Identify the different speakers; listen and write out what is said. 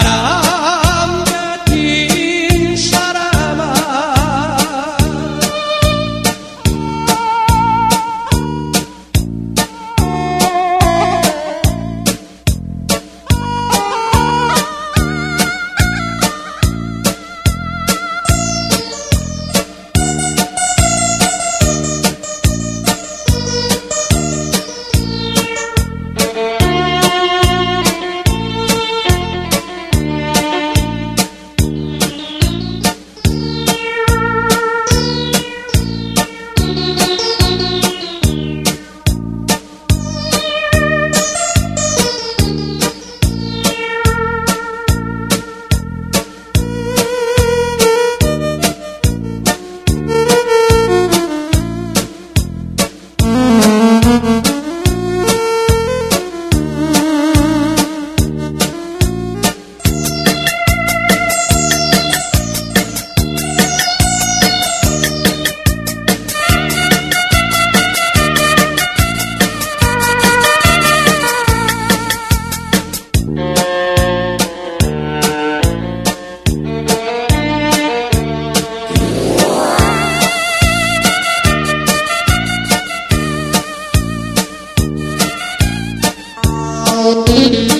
Speaker 1: parar
Speaker 2: Thank you.